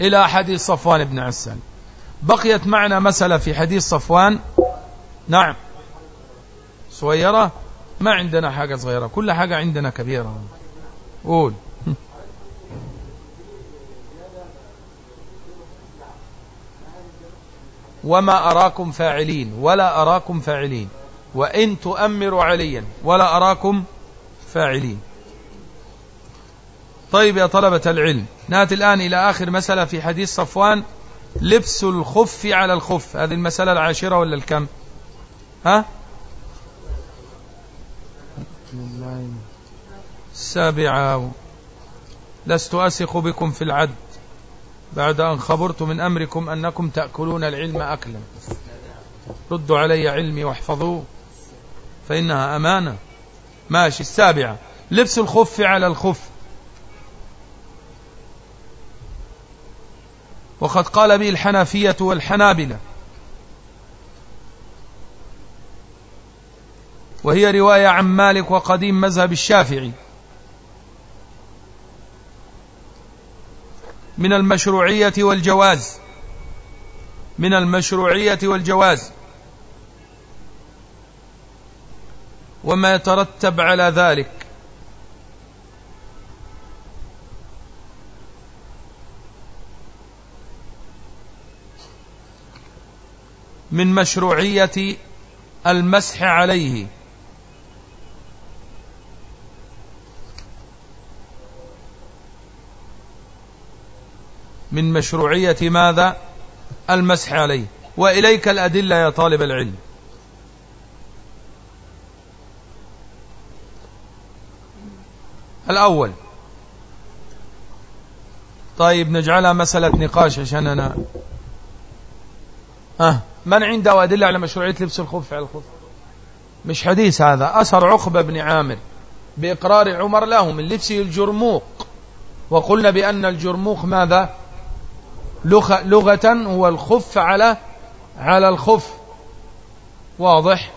إلى حديث صفوان بن عسال بقيت معنا مسألة في حديث صفوان. نعم. صغيرة؟ ما عندنا حاجة صغيرة. كل حاجة عندنا كبيرة. قول. وما أراكم فاعلين. ولا أراكم فاعلين. وإن تؤمروا عليا. ولا أراكم فاعلين. طيب يا طلبة العلم نأتي الآن إلى آخر مسألة في حديث صفوان لبس الخف على الخف هذه المسألة العاشرة ولا الكم؟ ها؟ السابعة. لست أثق بكم في العد بعد أن خبرت من أمركم أنكم تأكلون العلم أكلا. ردوا علي علمي واحفظوه فإنها أمانة. ماشي السابعة. لبس الخف على الخف. وقد قال به الحنفية والحنابلة. وهي رواية عن مالك وقديم مذهب الشافعي. من المشروعية والجواز. من المشروعية والجواز. وما يترتب على ذلك. من مشروعية المسح عليه. من مشروعية ماذا؟ المسح عليه. وإليك الأدلة يا طالب العلم. الأول. طيب نجعلها مسألة نقاش عشان أنا أه من عنده أدلة على مشروعية لبس الخف على الخف مش حديث هذا. أثر عقبة بن عامر بإقرار عمر له من لبسه الجرموق. وقلنا بأن الجرموق ماذا؟ لغة هو الخف على على الخف. واضح؟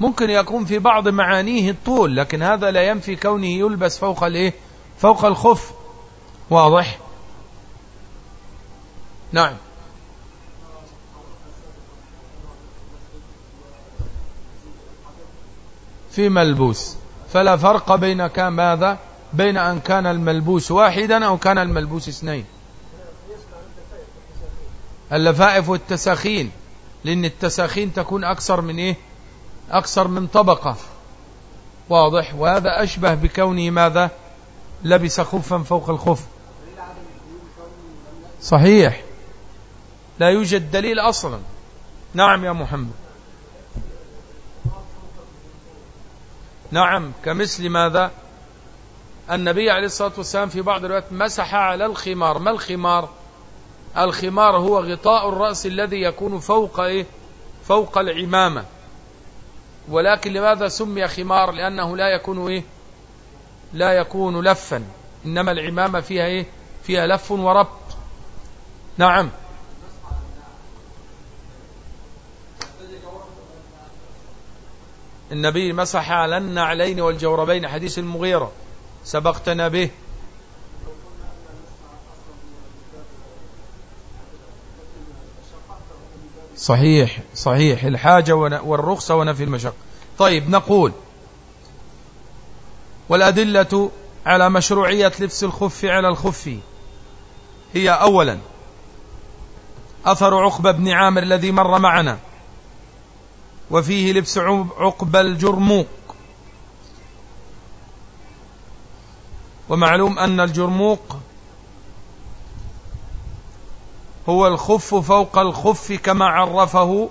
ممكن يكون في بعض معانيه الطول لكن هذا لا ينفي كونه يلبس فوق الايه؟ فوق الخف. واضح؟ نعم. في ملبوس. فلا فرق بين كان ماذا؟ بين أن كان الملبوس واحدا أو كان الملبوس اثنين. اللفائف والتساخين. لأن التساخين تكون أكثر من إيه؟ أكثر من طبقة. واضح. وهذا أشبه بكونه ماذا؟ لبس خفا فوق الخف. صحيح. لا يوجد دليل أصلا. نعم يا محمد. نعم كمثل ماذا؟ النبي عليه الصلاة والسلام في بعض الوقت مسح على الخمار. ما الخمار؟ الخمار هو غطاء الرأس الذي يكون فوق إيه؟ فوق العمامة. ولكن لماذا سمي خمار؟ لأنه لا يكون إيه؟ لا يكون لفا. إنما العمامة فيها إيه؟ فيها لف وربط. نعم. النبي مسح على النعلين والجوربين حديث المغيرة. سبقتنا به. صحيح صحيح. الحاجة والرخصة ونفي المشق طيب نقول والأدلة على مشروعية لبس الخف على الخف هي أولا أثر عقبة بن عامر الذي مر معنا وفيه لبس عقبة الجرموق. ومعلوم أن الجرموق هو الخف فوق الخف كما عرفه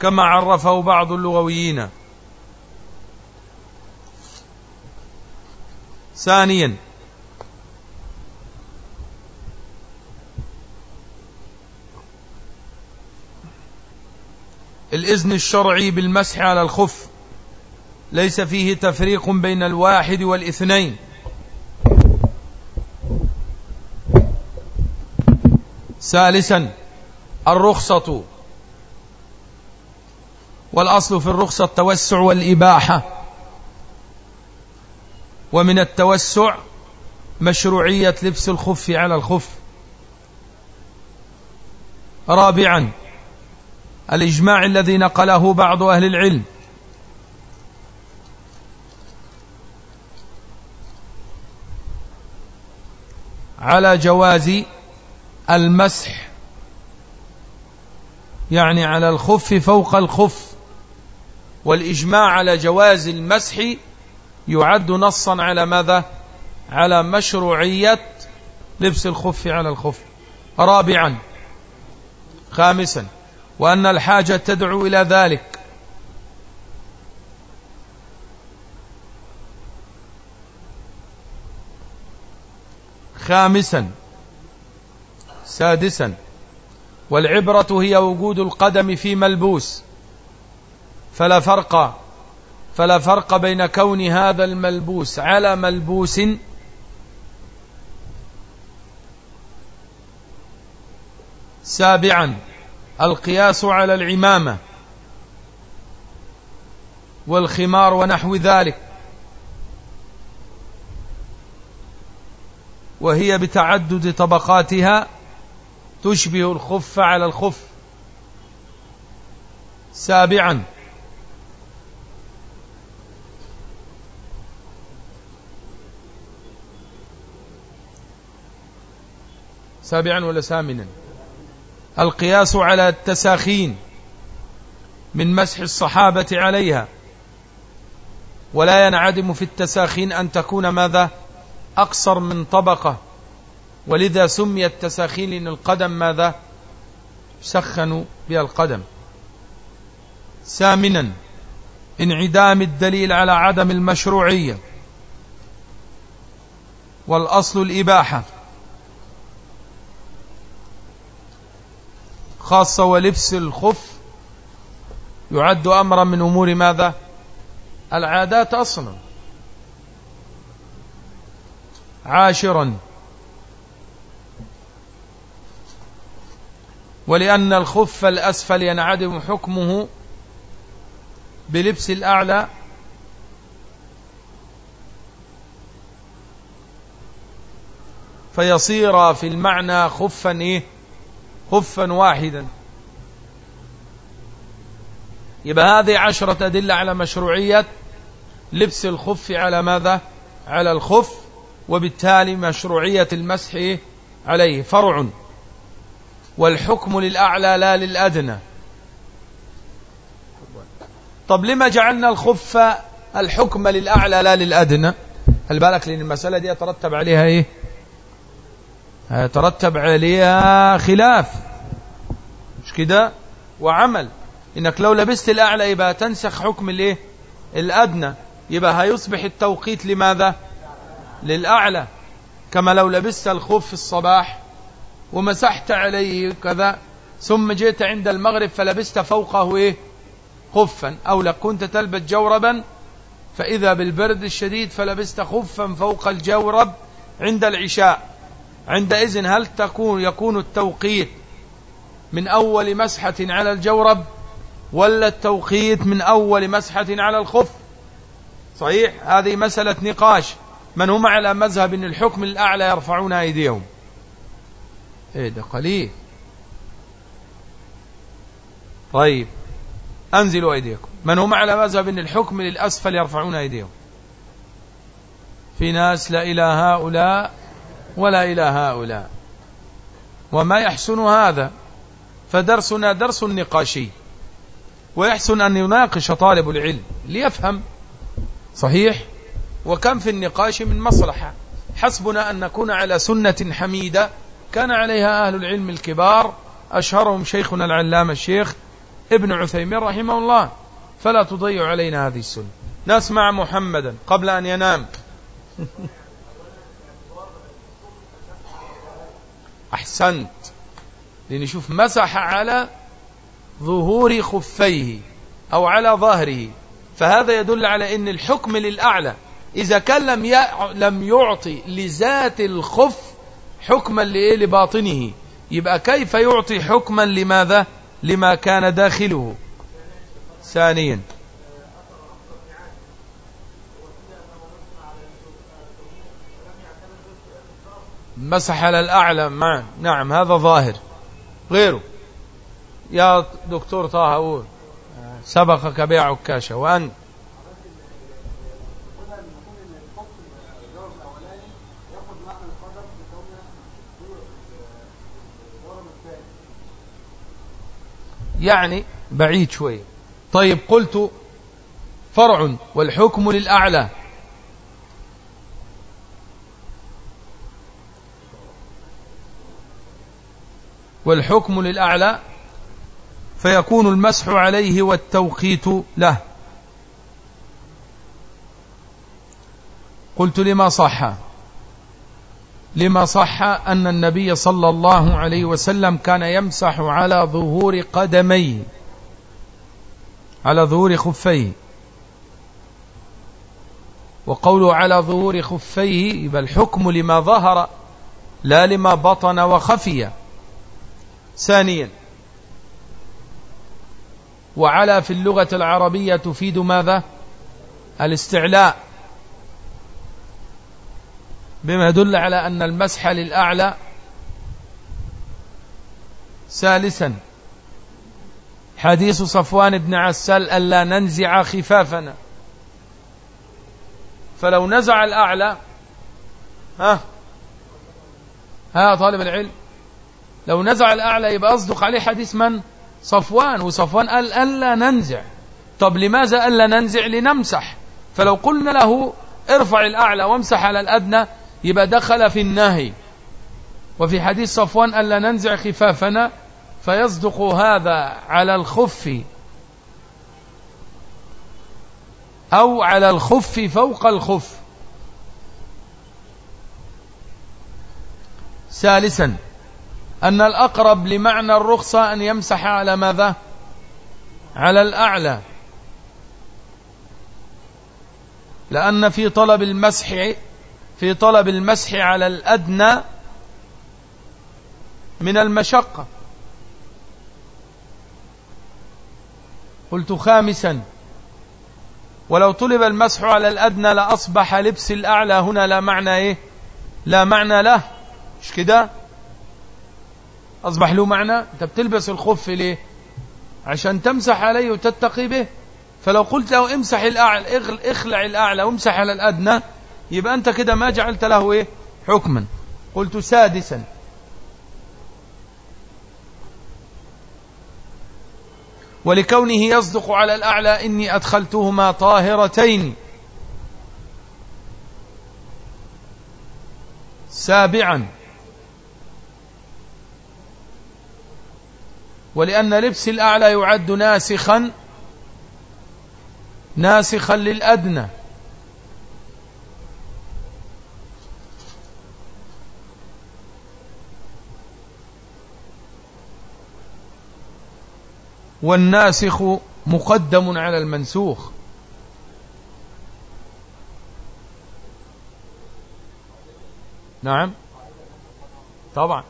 كما عرفه بعض اللغويين. ثانيا الإذن الشرعي بالمسح على الخف ليس فيه تفريق بين الواحد والإثنين. ثالثا الرخصة. والأصل في الرخصة التوسع والإباحة. ومن التوسع مشروعية لبس الخف على الخف. رابعا الإجماع الذي نقله بعض أهل العلم. على جواز المسح يعني على الخف فوق الخف والإجماع على جواز المسح يعد نصا على ماذا؟ على مشروعية لبس الخف على الخف. رابعا خامسا وأن الحاجة تدعو إلى ذلك. خامسا سادسا. والعبرة هي وجود القدم في ملبوس. فلا فرق فلا فرق بين كون هذا الملبوس على ملبوس سابعا. القياس على العمامة والخمار ونحو ذلك. وهي بتعدد طبقاتها تشبه الخف على الخف. سابعا. سابعا ولا ثامنا. القياس على التساخين من مسح الصحابة عليها. ولا ينعدم في التساخين أن تكون ماذا؟ أقصر من طبقة. ولذا سمي التساخين لأن القدم ماذا؟ سخنوا بها القدم. ثامنا انعدام الدليل على عدم المشروعية. والأصل الإباحة. خاصة ولبس الخف يعد أمرا من أمور ماذا؟ العادات أصلا. عاشرا ولأن الخف الأسفل ينعدم حكمه بلبس الأعلى فيصير في المعنى خفا إيه؟ خفا واحدا. يبقى هذه عشرة أدلة على مشروعية لبس الخف على ماذا؟ على الخف وبالتالي مشروعية المسح عليه فرع. والحكم للأعلى لا للأدنى. طب لما جعلنا الخف الحكم للأعلى لا للأدنى؟ هل بالك لأن المسألة دي يترتب عليها إيه؟ يترتب عليها خلاف. مش كده؟ وعمل. إنك لو لبست الأعلى يبقى تنسخ حكم الإيه؟ الأدنى. يبقى هيصبح التوقيت لماذا؟ للأعلى. كما لو لبست الخف في الصباح ومسحت عليه كذا ثم جئت عند المغرب فلبست فوقه إيه؟ خفا أو لو كنت تلبس جوربا فإذا بالبرد الشديد فلبست خفا فوق الجورب عند العشاء. عندئذ هل تكون يكون التوقيت من أول مسحة على الجورب ولا التوقيت من أول مسحة على الخف؟ صحيح؟ هذه مسألة نقاش. من هم على مذهب الحكم الأعلى يرفعون أيديهم؟ إيه ده قليل. طيب أنزلوا أيديكم. من هم على مذهب أن الحكم للأسفل يرفعون أيديهم؟ في ناس لا إلى هؤلاء ولا إلى هؤلاء. وما يحسن هذا؟ فدرسنا درس نقاشي ويحسن أن يناقش طالب العلم ليفهم. صحيح؟ وكم في النقاش من مصلحة. حسبنا أن نكون على سنة حميدة كان عليها أهل العلم الكبار أشهرهم شيخنا العلامة الشيخ ابن عثيمين رحمه الله. فلا تضيع علينا هذه السنة. نسمع محمدا قبل أن ينام. أحسنت. لنشوف مسح على ظهور خفيه أو على ظهره. فهذا يدل على أن الحكم للأعلى. إذا كان لم لم يعطي لذات الخف حكما لإيه؟ لباطنه. يبقى كيف يعطي حكما لماذا؟ لما كان داخله. ثانيا. مسح على الأعلى. مع نعم هذا ظاهر. غيره. يا دكتور طه أقول. سبقك بيع عكاشة. وأنت. يعني بعيد شوي. طيب قلت فرع والحكم للأعلى. والحكم للأعلى فيكون المسح عليه والتوقيت له. قلت لما صح؟ لما صح أن النبي صلى الله عليه وسلم كان يمسح على ظهور قدميه على ظهور خفيه. وقوله على ظهور خفيه يبقى الحكم لما ظهر لا لما بطن وخفي. ثانيا وعلى في اللغة العربية تفيد ماذا؟ الاستعلاء. بما يدل على أن المسح للأعلى ثالثا. حديث صفوان بن عسال ألا ننزع خفافنا. فلو نزع الأعلى ها ها طالب العلم لو نزع الأعلى يبقى أصدق عليه حديث من؟ صفوان. وصفوان قال ألا ننزع. طب لماذا ألا ننزع؟ لنمسح. فلو قلنا له ارفع الأعلى وامسح على الأدنى يبقى دخل في النهي. وفي حديث صفوان ألا ننزع خفافنا فيصدق هذا على الخف. أو على الخف فوق الخف. ثالثا أن الأقرب لمعنى الرخصة أن يمسح على ماذا؟ على الأعلى. لأن في طلب المسح في طلب المسح على الأدنى من المشقة. قلت خامسا ولو طلب المسح على الأدنى لأصبح لبس الأعلى. هنا لا معنى إيه؟ لا معنى له. مش كده؟ أصبح له معنى. أنت بتلبس الخف ليه؟ عشان تمسح عليه وتتقي به. فلو قلت له امسح الأعلى اخلع الأعلى وامسح على الأدنى يبقى أنت كده ما جعلت له إيه؟ حكما. قلت سادسا. ولكونه يصدق على الأعلى إني أدخلتهما طاهرتين. سابعا. ولأن لبس الأعلى يعد ناسخا ناسخا للأدنى. والناسخ مقدم على المنسوخ. نعم. طبعا.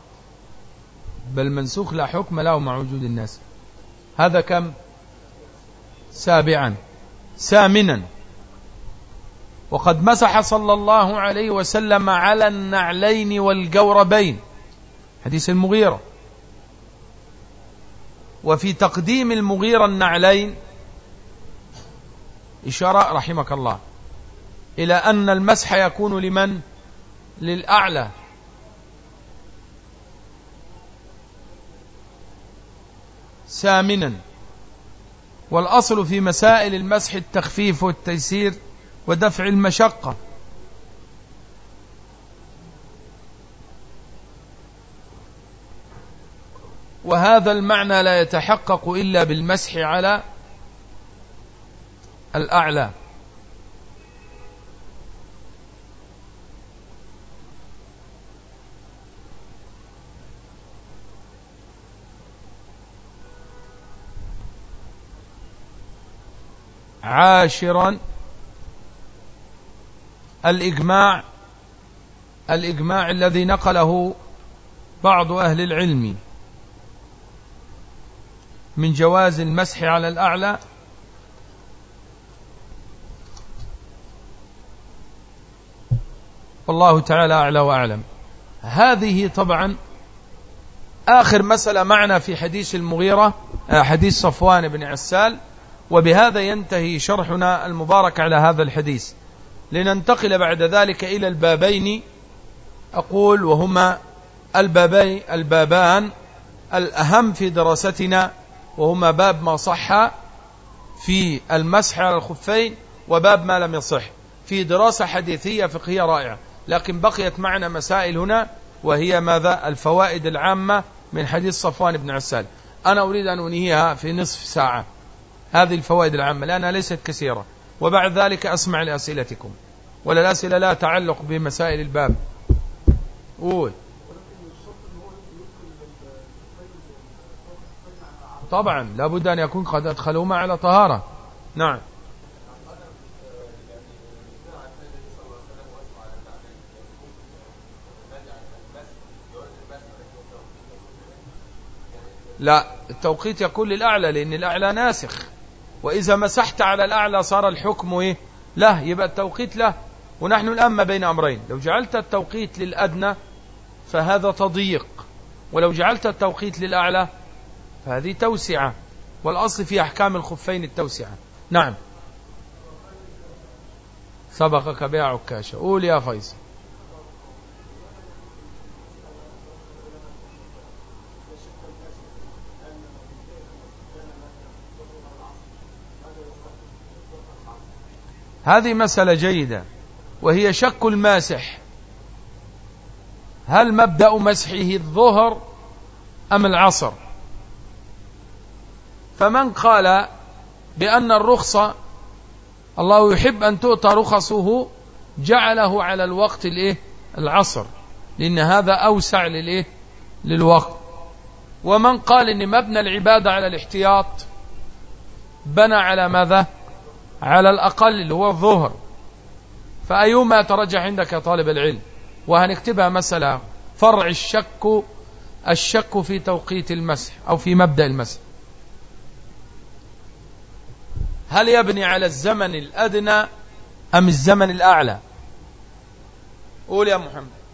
بل منسوخ لا حكم له مع وجود الناس. هذا كم؟ سابعا. ثامنا. وقد مسح صلى الله عليه وسلم على النعلين والجوربين. حديث المغيرة. وفي تقديم المغيرة النعلين إشارة رحمك الله إلى أن المسح يكون لمن؟ للأعلى. ثامنا والأصل في مسائل المسح التخفيف والتيسير ودفع المشقة. وهذا المعنى لا يتحقق إلا بالمسح على الأعلى. عاشرا. الإجماع الإجماع الذي نقله بعض أهل العلم. من جواز المسح على الأعلى؟ والله تعالى أعلى وأعلم. هذه طبعا آخر مسألة معنا في حديث المغيرة آه، حديث صفوان بن عسال وبهذا ينتهي شرحنا المبارك على هذا الحديث. لننتقل بعد ذلك إلى البابين. أقول وهما البابين البابان الأهم في دراستنا وهما باب ما صح في المسح على الخفين وباب ما لم يصح في دراسة حديثية فقهية رائعة. لكن بقيت معنا مسائل هنا وهي ماذا؟ الفوائد العامة من حديث صفوان بن عسال. أنا أريد أن أنهيها في نصف ساعة. هذه الفوائد العامة لأنها ليست كثيرة. وبعد ذلك أسمع لأسئلتكم. ولا الأسئلة لا تعلق بمسائل الباب. قول. طبعا لابد أن يكون قد أدخلهما على طهارة. نعم. لا التوقيت يكون للأعلى لأن الأعلى ناسخ. وإذا مسحت على الأعلى صار الحكم إيه؟ له يبقى التوقيت له. ونحن الآن ما بين أمرين. لو جعلت التوقيت للأدنى فهذا تضييق. ولو جعلت التوقيت للأعلى فهذه توسعة والأصل في أحكام الخفين التوسعة. نعم. سبقك بيع عكاشة. قول يا فيصل. هذه مسألة جيدة وهي شك الماسح. هل مبدأ مسحه الظهر أم العصر؟ فمن قال بأن الرخصة الله يحب أن تؤتى رخصه جعله على الوقت الإيه؟ العصر. لأن هذا أوسع للإيه؟ للوقت. ومن قال أن مبنى العبادة على الاحتياط بنى على ماذا؟ على الأقل اللي هو الظهر. فأيما ترجح عندك يا طالب العلم؟ وهنكتبها مسألة. فرع الشك الشك في توقيت المسح أو في مبدأ المسح. هل يبني على الزمن الأدنى أم الزمن الأعلى؟ قول يا محمد.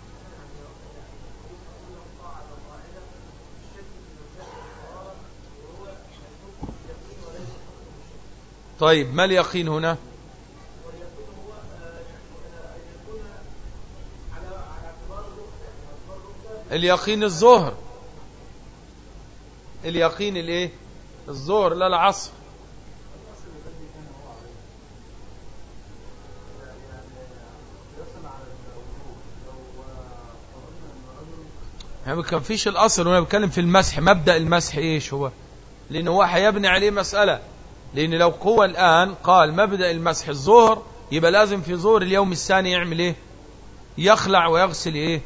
طيب ما اليقين هنا؟ اليقين الظهر. اليقين الإيه؟ الظهر لا العصر. يعني كان فيش الأصل وأنا بتكلم في المسح. مبدأ المسح إيش هو؟ لأنه هو هيبني عليه مسألة. لأن لو هو الآن قال مبدأ المسح الظهر يبقى لازم في ظهر اليوم الثاني يعمل إيه؟ يخلع ويغسل إيه؟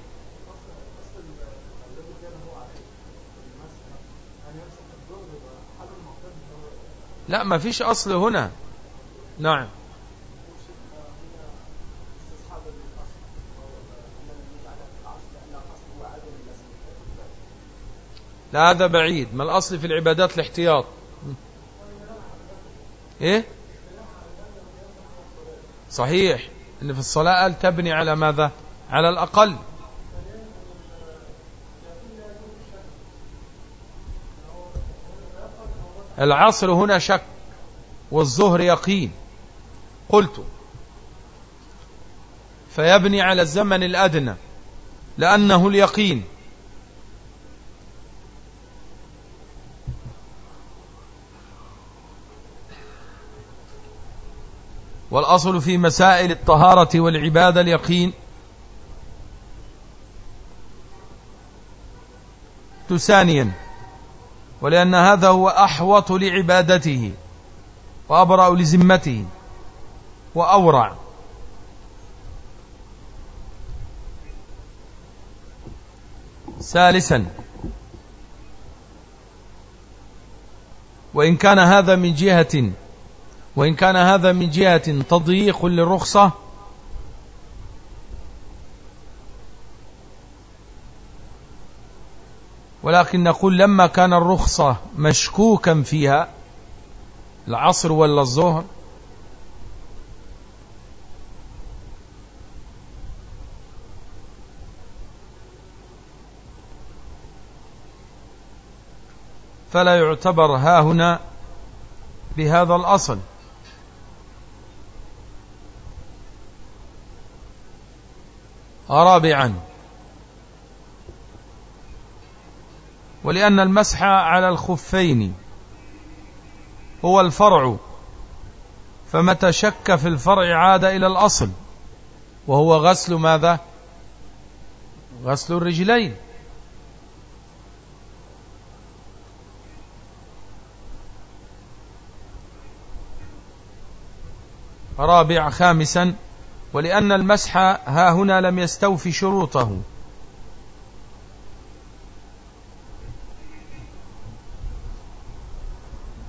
لا ما فيش أصل هنا. نعم. لا هذا بعيد. ما الأصل في العبادات الاحتياط؟ إيه؟ صحيح. إن في الصلاة قال تبني على ماذا؟ على الأقل. العصر هنا شك والظهر يقين. قلت فيبني على الزمن الأدنى لأنه اليقين. والأصل في مسائل الطهارة والعبادة اليقين. ثانيا ولأن هذا هو أحوط لعبادته وأبرأ لزمته وأورع. ثالثا وإن كان هذا من جهة وإن كان هذا من جهة تضييق للرخصة ولكن نقول لما كان الرخصة مشكوكا فيها العصر ولا الظهر فلا يعتبر ها هنا بهذا الأصل. رابعا. ولأن المسح على الخفين هو الفرع فمتى شك في الفرع عاد إلى الأصل وهو غسل ماذا؟ غسل الرجلين. رابع خامسا. ولأن المسح ها هنا لم يستوفي شروطه.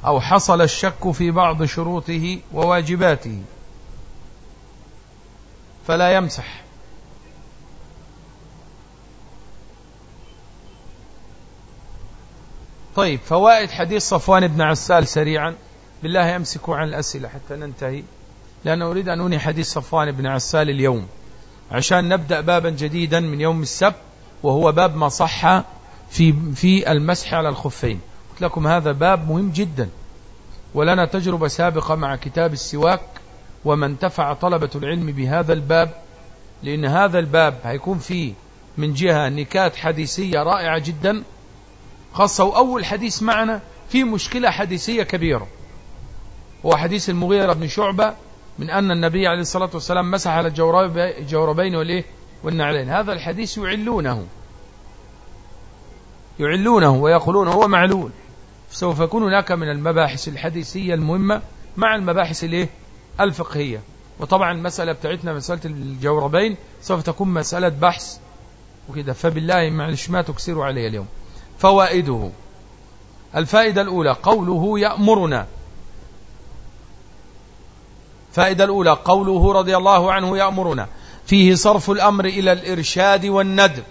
أو حصل الشك في بعض شروطه وواجباته. فلا يمسح. طيب فوائد حديث صفوان بن عسال سريعا. بالله امسكوا عن الأسئلة حتى ننتهي. لأن أريد أن أنهي حديث صفوان بن عسال اليوم. عشان نبدأ بابا جديدا من يوم السبت وهو باب ما صح في في المسح على الخفين. قلت لكم هذا باب مهم جدا. ولنا تجربة سابقة مع كتاب السواك وما انتفع طلبة العلم بهذا الباب لأن هذا الباب هيكون فيه من جهة نكات حديثية رائعة جدا. خاصة وأول حديث معنا في مشكلة حديثية كبيرة. هو حديث المغيرة بن شعبة من أن النبي عليه الصلاة والسلام مسح على الجوربين والإيه؟ والنعلين. هذا الحديث يعلونه. يعلونه ويقولون هو معلول. سوف يكون هناك من المباحث الحديثية المهمة مع المباحث الإيه؟ الفقهية. وطبعا المسألة بتاعتنا مسألة الجوربين سوف تكون مسألة بحث وكده. فبالله معلش ما تكسروا علي اليوم. فوائده. الفائدة الأولى قوله يأمرنا. فائدة الأولى قوله رضي الله عنه يأمرنا فيه صرف الأمر إلى الإرشاد والندب.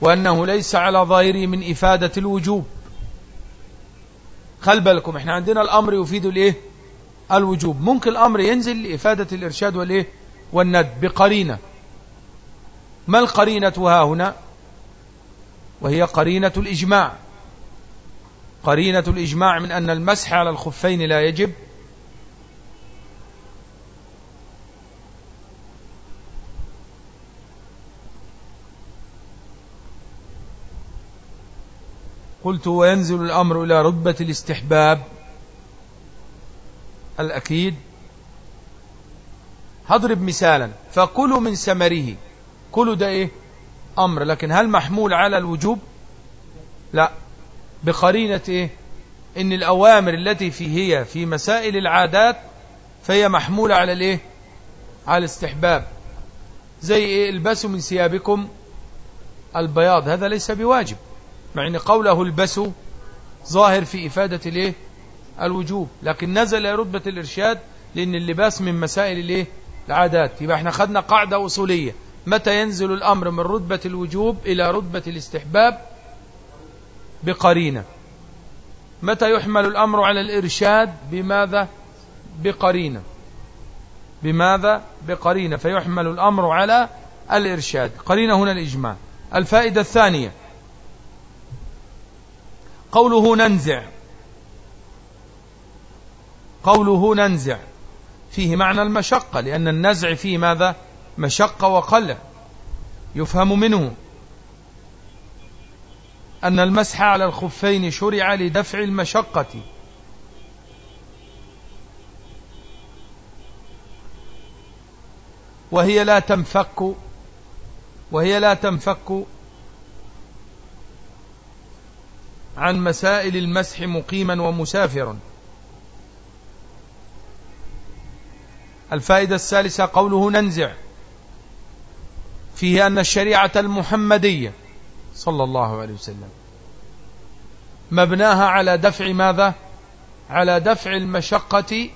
وأنه ليس على ظاهره من إفادة الوجوب. خل بالكم إحنا عندنا الأمر يفيد الإيه؟ الوجوب. ممكن الأمر ينزل لإفادة الإرشاد والإيه؟ والند بقرينة. ما القرينة؟ ها هنا. وهي قرينة الإجماع. قرينة الإجماع من أن المسح على الخفين لا يجب. قلت وينزل الأمر إلى رتبة الاستحباب الأكيد. هضرب مثالا فكلوا من ثمره. كلوا ده إيه؟ أمر. لكن هل محمول على الوجوب؟ لا. بقرينة إيه؟ إن الأوامر التي في هي في مسائل العادات فهي محمولة على الإيه؟ على الاستحباب. زي إيه؟ البسوا من ثيابكم البياض. هذا ليس بواجب. مع إن قوله البسوا ظاهر في إفادة الإيه؟ الوجوب. لكن نزل رتبة الإرشاد لأن اللباس من مسائل الإيه؟ العادات. يبقى إحنا خدنا قاعدة أصولية. متى ينزل الأمر من رتبة الوجوب إلى رتبة الاستحباب؟ بقرينة. متى يحمل الأمر على الإرشاد؟ بماذا؟ بقرينة. بماذا؟ بقرينة. فيحمل الأمر على الإرشاد. قرينة هنا الإجماع. الفائدة الثانية. قوله ننزع. قوله ننزع. فيه معنى المشقة لأن النزع فيه ماذا؟ مشقة وقلع يفهم منه. أن المسح على الخفين شرع لدفع المشقة. وهي لا تنفك وهي لا تنفك عن مسائل المسح مقيما ومسافرا. الفائدة الثالثة قوله ننزع فيه أن الشريعة المحمدية صلى الله عليه وسلم. مبناها على دفع ماذا؟ على دفع المشقة.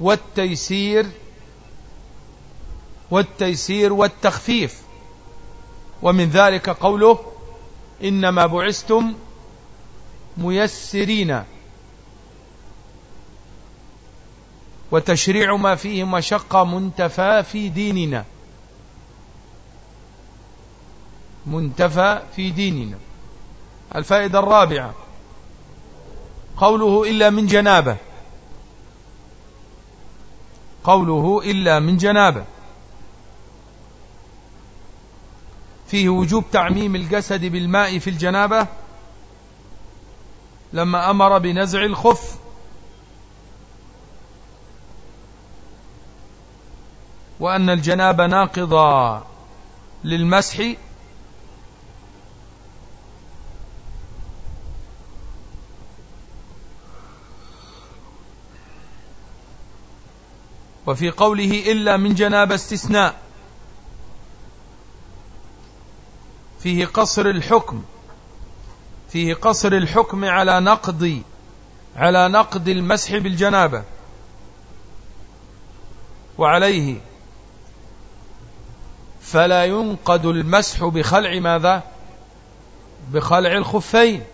والتيسير والتيسير والتخفيف. ومن ذلك قوله إنما بعثتم ميسرين. وتشريع ما فيه مشقة منتفى في ديننا. منتفى في ديننا. الفائدة الرابعة. قوله إلا من جنابة. قوله إلا من جنابة. فيه وجوب تعميم الجسد بالماء في الجنابة لما أمر بنزع الخف. وأن الجناب ناقضة للمسح. وفي قوله إلا من جناب استثناء. فيه قصر الحكم فيه قصر الحكم على نقض على نقد المسح بالجنابة. وعليه فلا ينقد المسح بخلع ماذا؟ بخلع الخفين.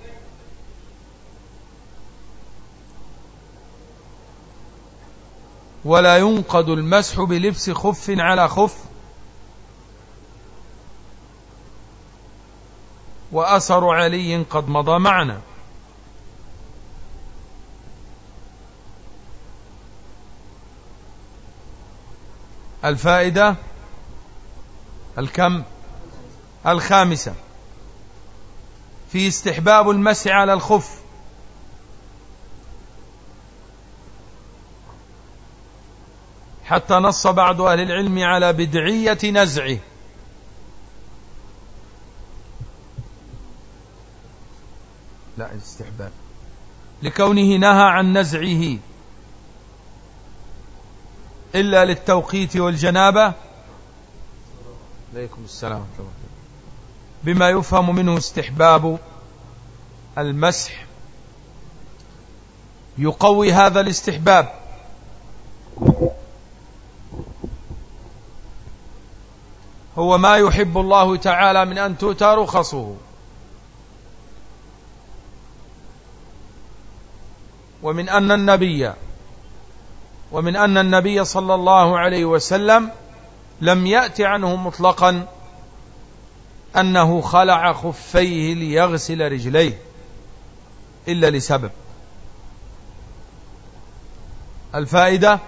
ولا ينقد المسح بلبس خف على خف. وأثر علي قد مضى معنا. الفائدة الكم؟ الخامسة. في استحباب المسح على الخف. حتى نص بعض أهل العلم على بدعية نزعه. لا استحباب. لكونه نهى عن نزعه. إلا للتوقيت والجنابة. عليكم السلام بما يفهم منه استحباب المسح يقوي هذا الاستحباب. هو ما يحب الله تعالى من أن تؤتى رخصه. ومن أن النبي ومن أن النبي صلى الله عليه وسلم لم يأت عنه مطلقا أنه خلع خفيه ليغسل رجليه إلا لسبب. الفائدة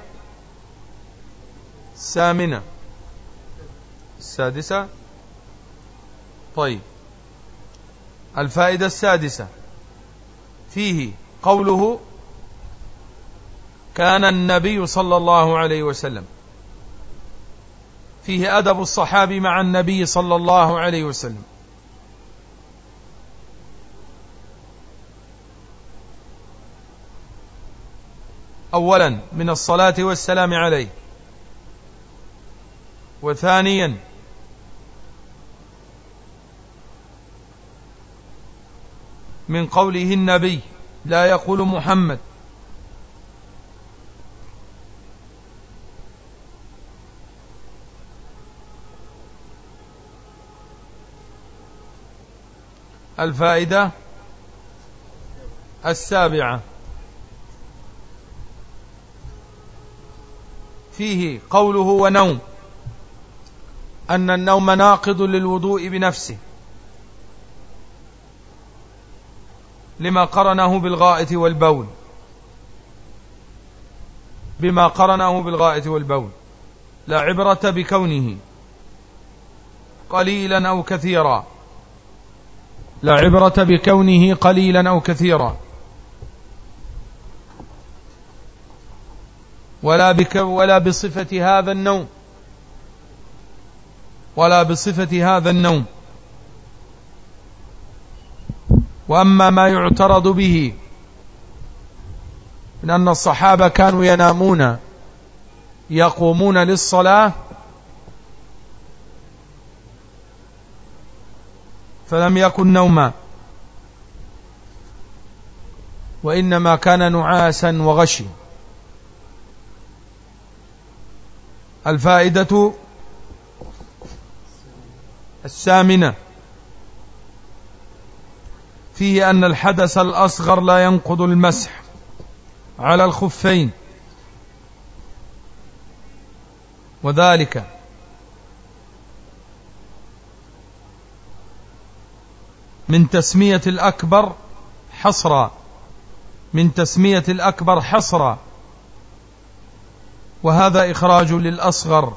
الثامنة. السادسة. طيب. الفائدة السادسة. فيه قوله كان النبي صلى الله عليه وسلم فيه أدب الصحابي مع النبي صلى الله عليه وسلم. أولا من الصلاة والسلام عليه. وثانيا من قوله النبي لا يقول محمد. الفائدة السابعة. فيه قوله ونوم أن النوم ناقض للوضوء بنفسه لما قرنه بالغائط والبول بما قرنه بالغائط والبول لا عبرة بكونه قليلا أو كثيرا. لا عبرة بكونه قليلا أو كثيرا. ولا, بك ولا بصفة هذا النوم. ولا بصفة هذا النوم. وأما ما يعترض به من أن الصحابة كانوا ينامون يقومون للصلاة فلم يكن نوما. وإنما كان نعاسا وغشي. الفائدة الثامنة. فيه أن الحدث الأصغر لا ينقض المسح على الخفين. وذلك من تسمية الأكبر حصرا. من تسمية الأكبر حصرا. وهذا إخراج للأصغر.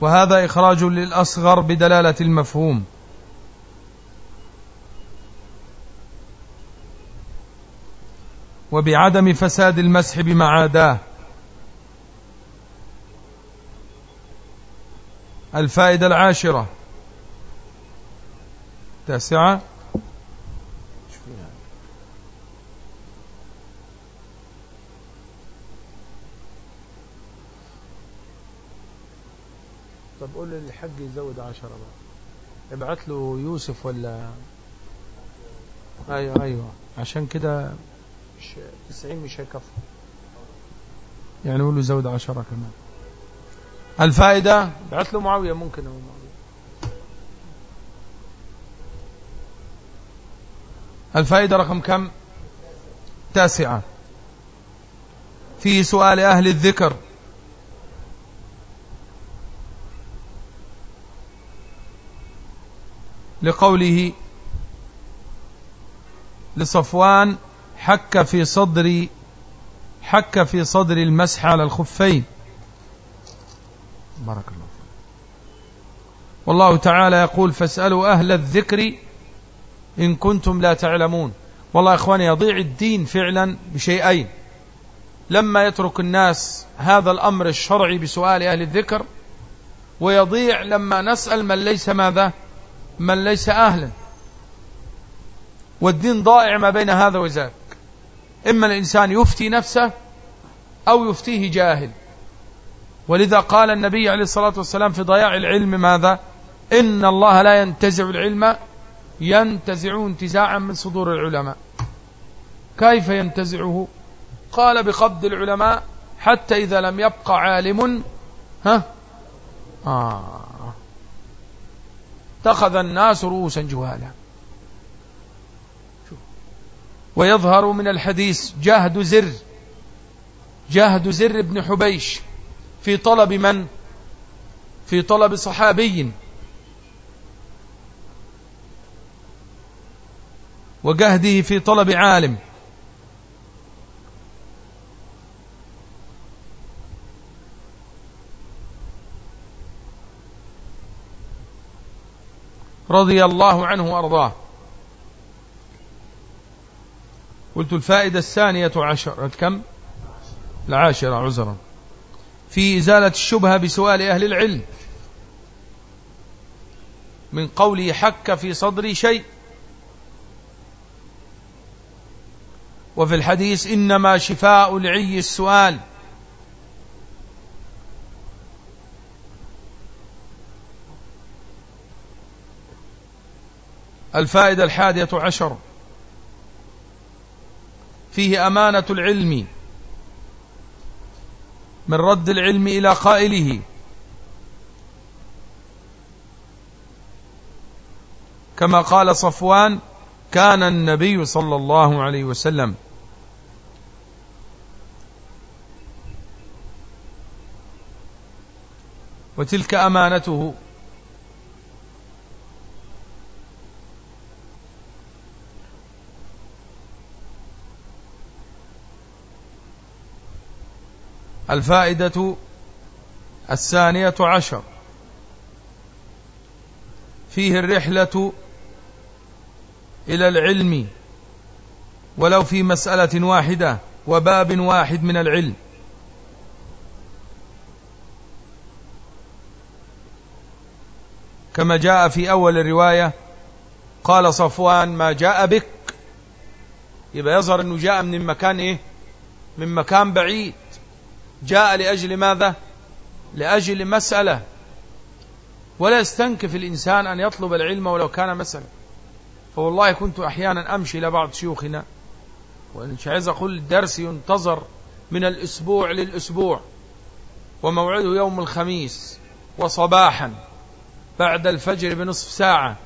وهذا إخراج للأصغر بدلالة المفهوم. وبعدم فساد المسح بمعاداه. الفائدة العاشرة. تاسعة طب قول للحق يزود عشرة بقى. ابعت له يوسف ولا؟ أيوه أيوه. عشان كده مش تسعين مش هيكفي. يعني قول له زود عشرة كمان. الفائدة؟ ابعت له معاوية ممكن هو معاوية الفائدة رقم كم؟ تاسعة. في سؤال أهل الذكر. لقوله لصفوان حك في صدر حك في صدر المسح على الخفين. بارك الله والله تعالى يقول فاسألوا أهل الذكر إن كنتم لا تعلمون. والله يا إخواني يضيع الدين فعلا بشيئين. لما يترك الناس هذا الأمر الشرعي بسؤال أهل الذكر ويضيع لما نسأل من ليس ماذا؟ من ليس أهلا. والدين ضائع ما بين هذا وذاك. إما الإنسان يفتي نفسه أو يفتيه جاهل. ولذا قال النبي عليه الصلاة والسلام في ضياع العلم ماذا؟ إن الله لا ينتزع العلم ينتزع انتزاعا من صدور العلماء. كيف ينتزعه؟ قال بقبض العلماء حتى إذا لم يبقى عالم. ها؟ آه. اتخذ الناس رؤوسا جهالا. ويظهر من الحديث جهد زر. جهد زر بن حبيش في طلب من؟ في طلب صحابي. وجهده في طلب عالم. رضي الله عنه وأرضاه. قلت الفائدة الثانية عشر كم؟ العاشرة عذرا. في إزالة الشبهة بسؤال أهل العلم. من قوله حك في صدري شيء وفي الحديث إنما شفاء العي السؤال. الفائدة الحادية عشر. فيه أمانة العلم من رد العلم إلى قائله. كما قال صفوان كان النبي صلى الله عليه وسلم وتلك أمانته. الفائدة الثانية عشر. فيه الرحلة إلى العلم ولو في مسألة واحدة وباب واحد من العلم. كما جاء في أول الرواية قال صفوان ما جاء بك؟ يبقى يظهر أنه جاء من مكان إيه؟ من مكان بعيد. جاء لأجل ماذا؟ لأجل مسألة. ولا يستنكف الإنسان أن يطلب العلم ولو كان مسألة. فوالله كنت أحيانا أمشي إلى بعض شيوخنا ومش عايز أقول الدرس ينتظر من الأسبوع للأسبوع وموعده يوم الخميس وصباحا. بعد الفجر بنصف ساعة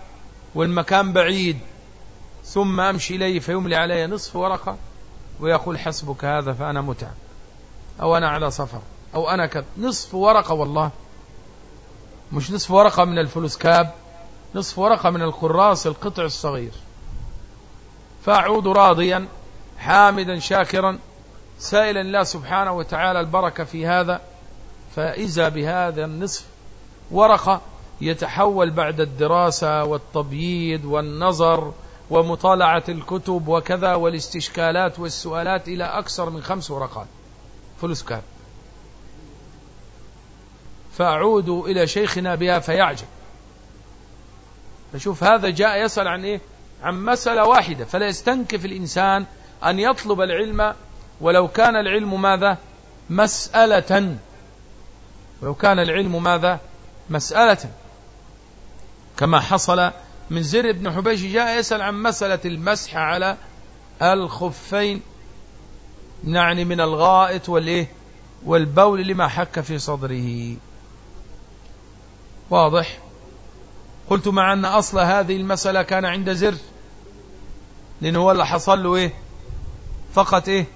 والمكان بعيد ثم أمشي إليه فيملي علي نصف ورقة ويقول حسبك هذا فأنا متعب أو أنا على سفر أو أنا كذا. نصف ورقة والله. مش نصف ورقة من الفلوس كاب نصف ورقة من الكراس القطع الصغير. فأعود راضيا حامدا شاكرا سائلا الله سبحانه وتعالى البركة في هذا فإذا بهذا النصف ورقة يتحول بعد الدراسة والتبييض والنظر ومطالعة الكتب وكذا والاستشكالات والسؤالات إلى أكثر من خمس ورقات. فلوس كاب فأعود إلى شيخنا بها فيعجب. فشوف هذا جاء يسأل عن إيه؟ عن مسألة واحدة. فلا يستنكف الإنسان أن يطلب العلم ولو كان العلم ماذا؟ مسألة. ولو كان العلم ماذا؟ مسألة. كما حصل من زر بن حبيش جاء يسأل عن مسألة المسح على الخفين يعني من الغائط والإيه؟ والبول لما حك في صدره. واضح؟ قلت مع أن أصل هذه المسألة كان عند زر لأنه هو اللي حصل له إيه؟ فقط إيه؟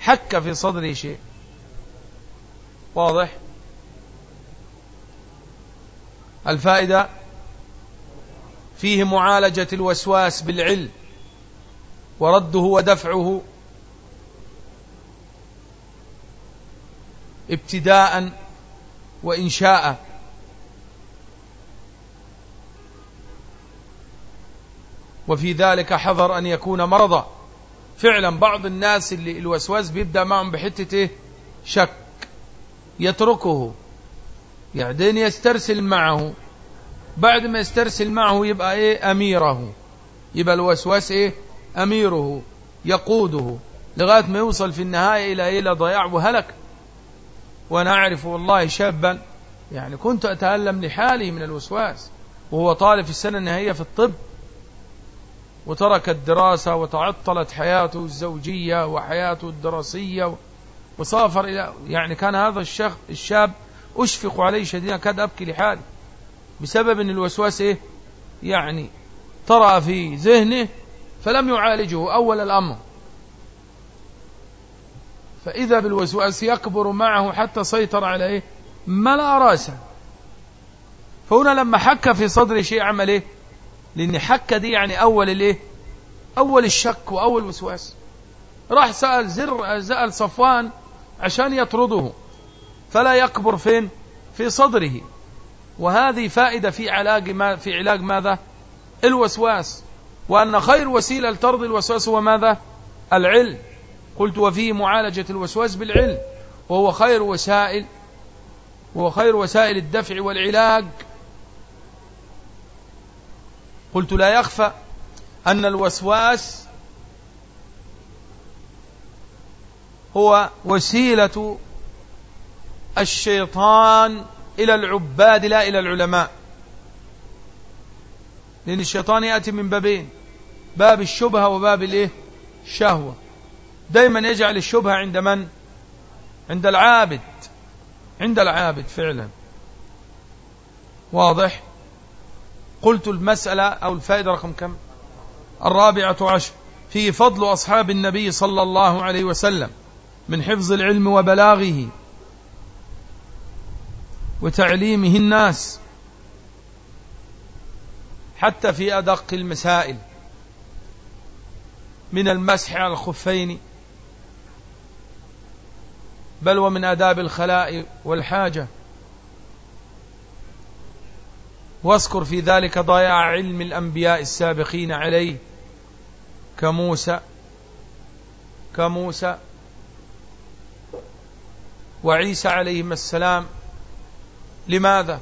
حك في صدره شيء. واضح؟ الفائدة فيه معالجة الوسواس بالعلم ورده ودفعه ابتداء وإنشاء. وفي ذلك حذر أن يكون مرضا. فعلا بعض الناس اللي الوسواس بيبدأ معهم بحتة إيه؟ شك. يتركه. بعدين يسترسل معه. بعد ما يسترسل معه يبقى إيه؟ أميره. يبقى الوسواس إيه؟ أميره يقوده لغاية ما يوصل في النهاية إلى إيه؟ إلى ضياع وهلك. وأنا أعرف والله شابا يعني كنت أتألم لحالي من الوسواس وهو طالب في السنة النهائية في الطب. وترك الدراسة وتعطلت حياته الزوجية وحياته الدراسية وسافر إلى يعني كان هذا الشاب أشفق عليه شديدا كاد أبكي لحالي بسبب أن الوسواس إيه؟ يعني طرأ في ذهنه فلم يعالجه أول الأمر. فإذا بالوسواس يكبر معه حتى سيطر على إيه؟ ملأ رأسه. فهنا لما حك في صدر شيء عمل إيه؟ لأن حك دي يعني أول الإيه؟ أول الشك وأول الوسواس. راح سأل زر سأل صفوان عشان يطرده. فلا يكبر فين؟ في صدره. وهذه فائدة في علاج ما في علاج ماذا؟ الوسواس. وأن خير وسيلة لطرد الوسواس هو ماذا؟ العلم. قلت وفيه معالجة الوسواس بالعلم. وهو خير وسائل وهو خير وسائل الدفع والعلاج. قلت لا يخفى أن الوسواس هو وسيلة الشيطان إلى العباد لا إلى العلماء. لأن الشيطان يأتي من بابين. باب الشبهة وباب الإيه؟ الشهوة. دايما يجعل الشبهة عند من؟ عند العابد. عند العابد فعلا. واضح؟ قلت المسألة أو الفائدة رقم كم؟ الرابعة عشر. في فضل أصحاب النبي صلى الله عليه وسلم من حفظ العلم وبلاغه. وتعليمه الناس حتى في أدق المسائل من المسح على الخفين بل ومن آداب الخلاء والحاجة. واذكر في ذلك ضياع علم الأنبياء السابقين عليه كموسى كموسى وعيسى عليهما السلام لماذا؟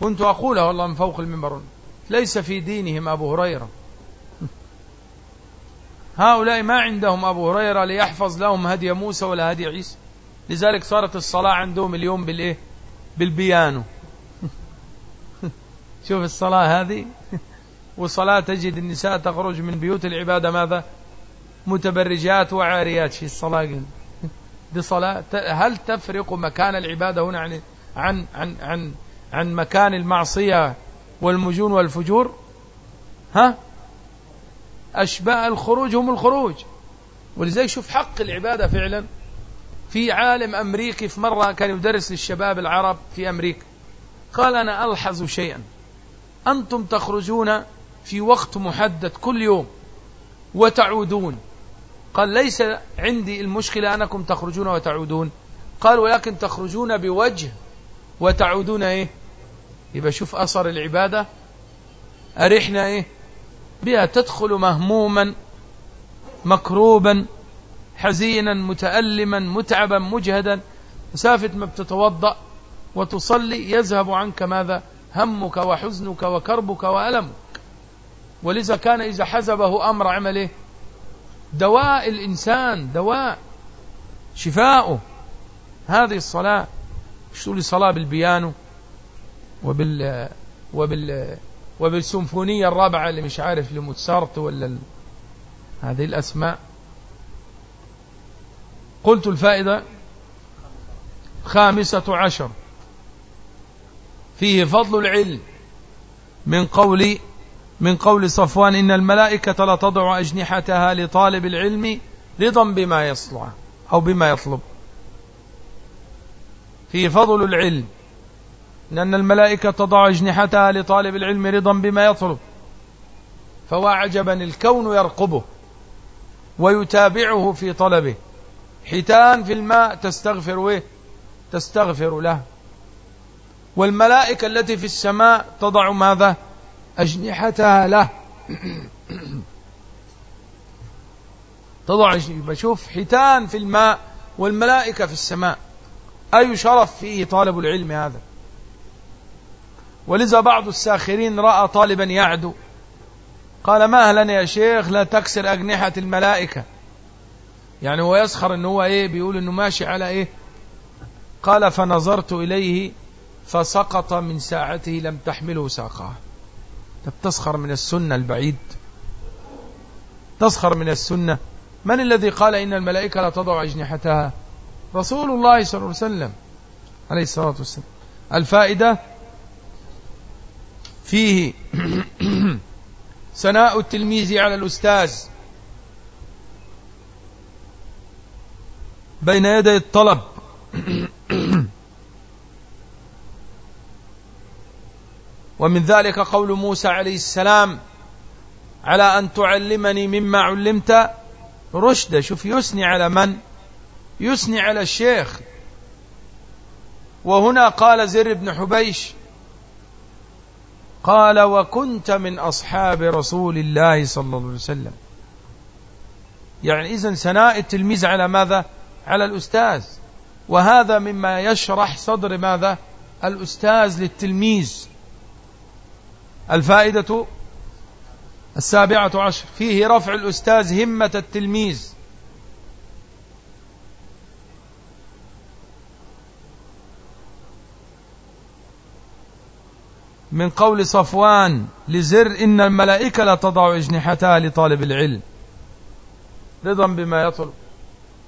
كنت أقولها والله من فوق المنبر. ليس في دينهم أبو هريرة. هؤلاء ما عندهم أبو هريرة ليحفظ لهم هدي موسى ولا هدي عيسى. لذلك صارت الصلاة عندهم اليوم بالإيه؟ بالبيانو. شوف الصلاة هذه. وصلاة تجد النساء تخرج من بيوت العبادة ماذا؟ متبرجات وعاريات. في الصلاة دي صلاة هل تفرق مكان العبادة هنا عن عن عن عن عن مكان المعصية والمجون والفجور؟ ها؟ أشباء الخروج هم الخروج. ولذلك شوف حق العبادة فعلا. في عالم أمريكي في مرة كان يدرس للشباب العرب في أمريكا. قال أنا ألحظ شيئا. أنتم تخرجون في وقت محدد كل يوم وتعودون. قال ليس عندي المشكلة أنكم تخرجون وتعودون. قال ولكن تخرجون بوجه وتعودون إيه؟ يبقى شوف أثر العبادة. أرحنا إيه؟ بها. تدخل مهموما مكروبا حزينا متألما متعبا مجهدا. مسافة ما بتتوضأ وتصلي يذهب عنك ماذا؟ همك وحزنك وكربك وألمك. ولذا كان إذا حزبه أمر عمل إيه دواء الإنسان دواء شفاؤه. هذه الصلاة مش تقولي صلاة بالبيانو وبال وبال وبالسيمفونية الرابعة اللي مش عارف لموتسارت ولا ال... هذه الأسماء. قلت الفائدة خامسة عشر. فيه فضل العلم من قول من قول صفوان إن الملائكة لا تضع أجنحتها لطالب العلم رضا بما يصلع أو بما يطلب. فيه فضل العلم. لأن الملائكة تضع أجنحتها لطالب العلم رضا بما يطلب. فهو عجبا الكون يرقبه ويتابعه في طلبه. حيتان في الماء تستغفر ويه تستغفر له. والملائكة التي في السماء تضع ماذا؟ أجنحتها له. تضع بشوف حيتان في الماء والملائكة في السماء. أي شرف فيه طالب العلم هذا؟ ولذا بعض الساخرين رأى طالبا يعدو. قال مهلا يا شيخ لا تكسر أجنحة الملائكة. يعني هو يسخر إنه هو إيه بيقول إنه ماشي على إيه؟ قال فنظرت إليه فسقط من ساعته لم تحمله ساقاه طب تسخر من السنة البعيد؟ تسخر من السنة. من الذي قال إن الملائكة لا تضع أجنحتها؟ رسول الله صلى الله عليه وسلم عليه الصلاة والسلام. الفائدة فيه سناء التلميذ على الأستاذ بين يدي الطلب. ومن ذلك قول موسى عليه السلام على أن تعلمني مما علمت رشدا شوف يثني على من؟ يثني على الشيخ. وهنا قال زر بن حبيش قال وكنت من أصحاب رسول الله صلى الله عليه وسلم. يعني إذن سناء التلميذ على ماذا؟ على الأستاذ. وهذا مما يشرح صدر ماذا؟ الأستاذ للتلميذ. الفائدة؟ السابعة عشر. فيه رفع الأستاذ همة التلميذ. من قول صفوان لزر إن الملائكة لا تضع أجنحتها لطالب العلم. رضا بما يطلب.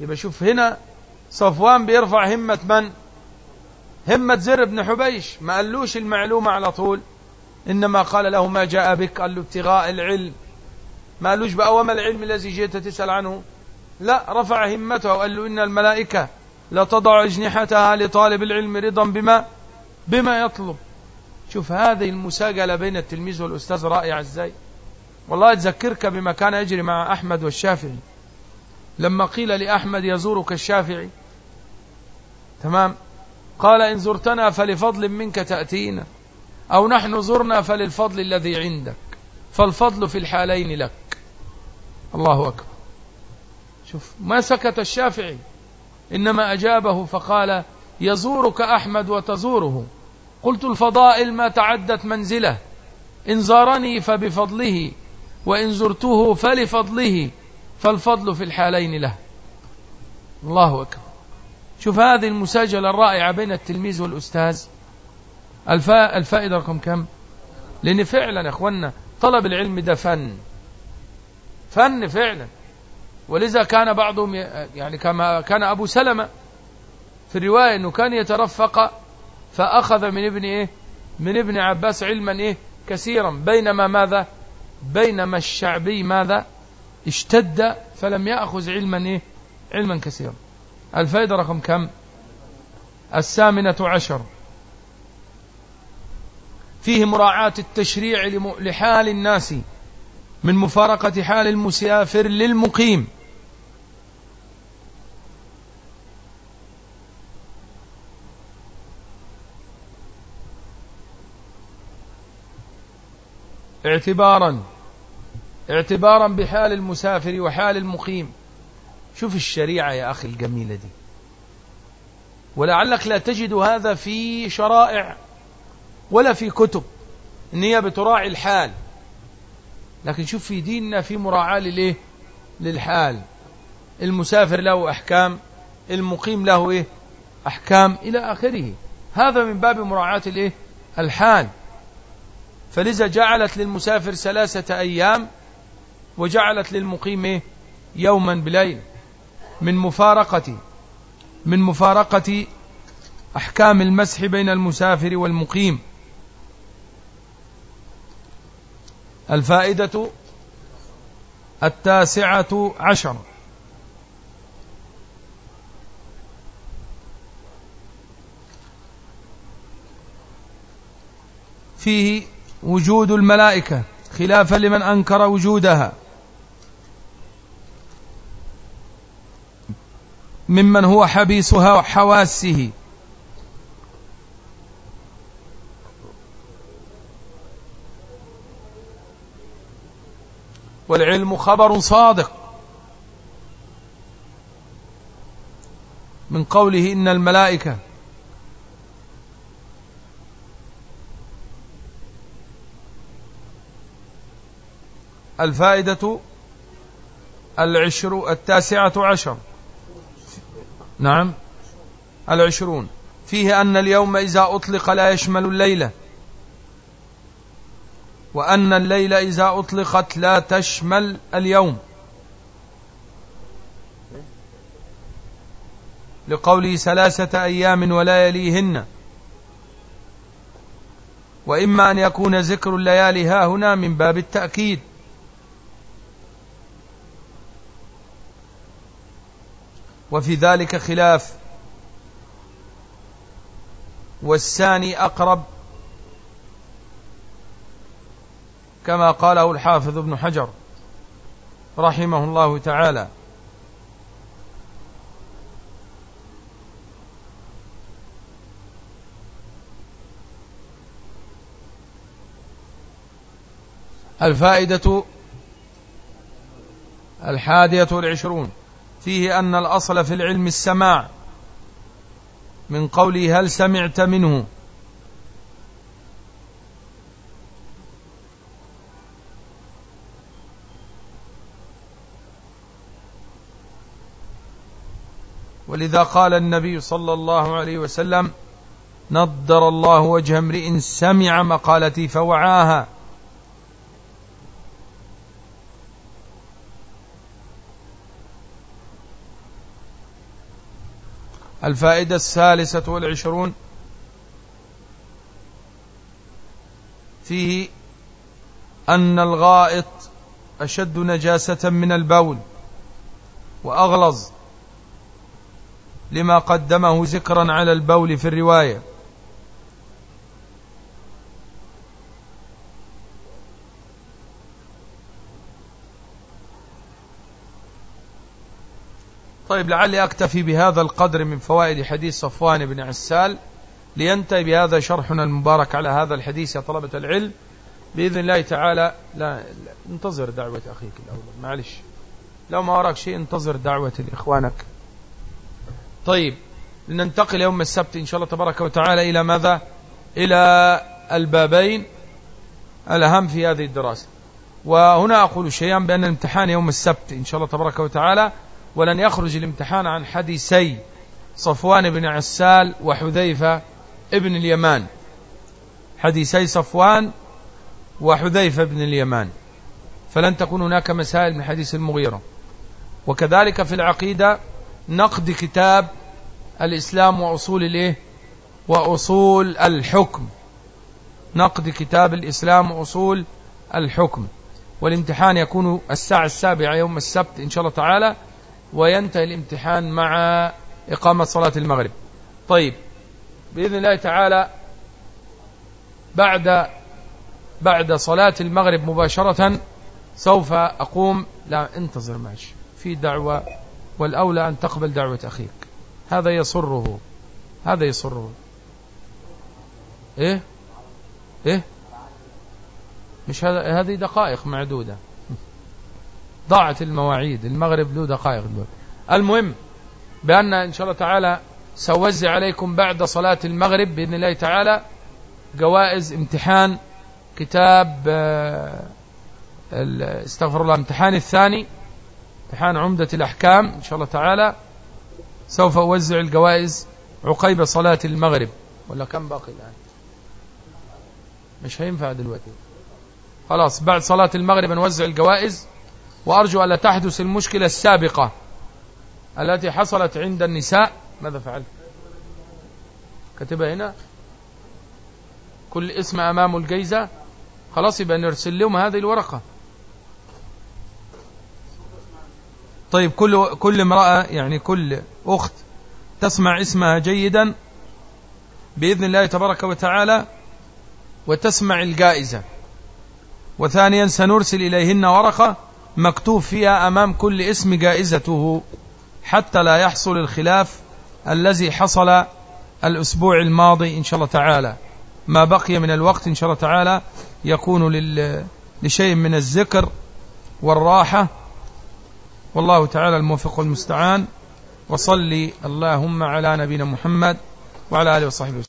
يبقى شوف هنا صفوان بيرفع همة من؟ همة زر بن حبيش. ما قالوش المعلومة على طول. إنما قال له ما جاء بك؟ قال له ابتغاء العلم. ما قالوش بقى وما العلم الذي جئت تسأل عنه؟ لا رفع همته وقال له إن الملائكة لا تضع أجنحتها لطالب العلم. رضا بما؟ بما يطلب. شوف هذه المساجلة بين التلميذ والأستاذ رائعة إزاي؟ والله تذكرك بما كان يجري مع أحمد والشافعي. لما قيل لأحمد يزورك الشافعي تمام؟ قال إن زرتنا فلفضل منك تأتينا أو نحن زرنا فللفضل الذي عندك فالفضل في الحالين لك. الله أكبر. شوف ما سكت الشافعي إنما أجابه فقال يزورك أحمد وتزوره. قلت الفضائل ما تعدت منزله. إن زارني فبفضله وإن زرته فلفضله فالفضل في الحالين له. الله أكبر. شوف هذه المساجلة الرائعة بين التلميذ والأستاذ. الفا الفائدة رقم كم؟ لأن فعلا يا أخوانا طلب العلم ده فن. فن فعلا. ولذا كان بعضهم يعني كما كان أبو سلمة في الرواية أنه كان يترفق فأخذ من ابن إيه؟ من ابن عباس علما إيه؟ كثيرا. بينما ماذا؟ بينما الشعبي ماذا؟ اشتد فلم يأخذ علما إيه؟ علما كثيرا. الفائدة رقم كم؟ الثامنة عشر. فيه مراعاة التشريع لحال الناس من مفارقة حال المسافر للمقيم. اعتبارا اعتبارا بحال المسافر وحال المقيم. شوف الشريعة يا أخي الجميلة دي. ولعلك لا تجد هذا في شرائع ولا في كتب ان هي بتراعي الحال. لكن شوف في ديننا في مراعاة للإيه؟ للحال. المسافر له أحكام المقيم له إيه؟ أحكام إلى آخره. هذا من باب مراعاة الإيه؟ الحال. فلذا جعلت للمسافر ثلاثة أيام وجعلت للمقيم إيه؟ يوما بليل. من مفارقة من مفارقة أحكام المسح بين المسافر والمقيم. الفائدة التاسعة عشر. فيه وجود الملائكة خلافا لمن أنكر وجودها. ممن هو حبيسها وحواسه. والعلم خبر صادق. من قوله إن الملائكة الفائدة العشر التاسعة عشر. نعم. العشرون. فيه أن اليوم إذا أطلق لا يشمل الليلة. وأن الليل إذا أطلقت لا تشمل اليوم. لقوله ثلاثة أيام ولا يليهن. وإما أن يكون ذكر الليالي ها هنا من باب التأكيد. وفي ذلك خلاف. والثاني أقرب كما قاله الحافظ ابن حجر رحمه الله تعالى. الفائدة الحادية والعشرون. فيه أن الأصل في العلم السماع. من قوله هل سمعت منه؟ ولذا قال النبي صلى الله عليه وسلم نضر الله وجه امرئ سمع مقالتي فوعاها. الفائدة الثالثة والعشرون فيه أن الغائط أشد نجاسة من البول وأغلظ لما قدمه ذكرا على البول في الرواية. طيب لعلي أكتفي بهذا القدر من فوائد حديث صفوان بن عسال لينتهي بهذا شرحنا المبارك على هذا الحديث يا طلبة العلم. بإذن الله تعالى لا, لا انتظر دعوة أخيك الأول. معلش. لو ما وراك شيء انتظر دعوة لإخوانك. طيب لننتقل يوم السبت إن شاء الله تبارك وتعالى إلى ماذا؟ إلى البابين الأهم في هذه الدراسة. وهنا أقول شيئا بأن الامتحان يوم السبت إن شاء الله تبارك وتعالى ولن يخرج الامتحان عن حديثي صفوان بن عسال وحذيفة ابن اليمان. حديثي صفوان وحذيفة بن اليمان. فلن تكون هناك مسائل من حديث المغيرة. وكذلك في العقيدة نقد كتاب الإسلام وأصول الإيه؟ وأصول الحكم. نقد كتاب الإسلام وأصول الحكم. والامتحان يكون الساعة السابعة يوم السبت إن شاء الله تعالى. وينتهي الامتحان مع إقامة صلاة المغرب. طيب بإذن الله تعالى بعد بعد صلاة المغرب مباشرة سوف أقوم. لا انتظر معش في دعوة والأولى أن تقبل دعوة أخيك. هذا يسره هذا يسره. إيه؟ إيه؟ مش هذا هذه دقائق معدودة. ضاعت المواعيد المغرب له دقائق المهم بأن إن شاء الله تعالى سوزع عليكم بعد صلاة المغرب بإذن الله تعالى جوائز امتحان كتاب آه، استغفر الله امتحان الثاني امتحان عمدة الأحكام إن شاء الله تعالى سوف أوزع الجوائز عقيب صلاة المغرب. ولا كم باقي الآن؟ مش هينفع دلوقتي. خلاص بعد صلاة المغرب نوزع الجوائز. وأرجو ألا تحدث المشكلة السابقة التي حصلت عند النساء. ماذا فعلت؟ كتبها هنا. كل اسم أمامه الجيزة. خلاص يبقى نرسل لهم هذه الورقة. طيب كل كل امرأة يعني كل أخت تسمع اسمها جيدا بإذن الله تبارك وتعالى وتسمع الجائزة. وثانيا سنرسل إليهن ورقة مكتوب فيها أمام كل اسم جائزته حتى لا يحصل الخلاف الذي حصل الأسبوع الماضي إن شاء الله تعالى. ما بقي من الوقت إن شاء الله تعالى يكون لشيء من الذكر والراحة. والله تعالى الموفق المستعان وصلي اللهم على نبينا محمد وعلى آله وصحبه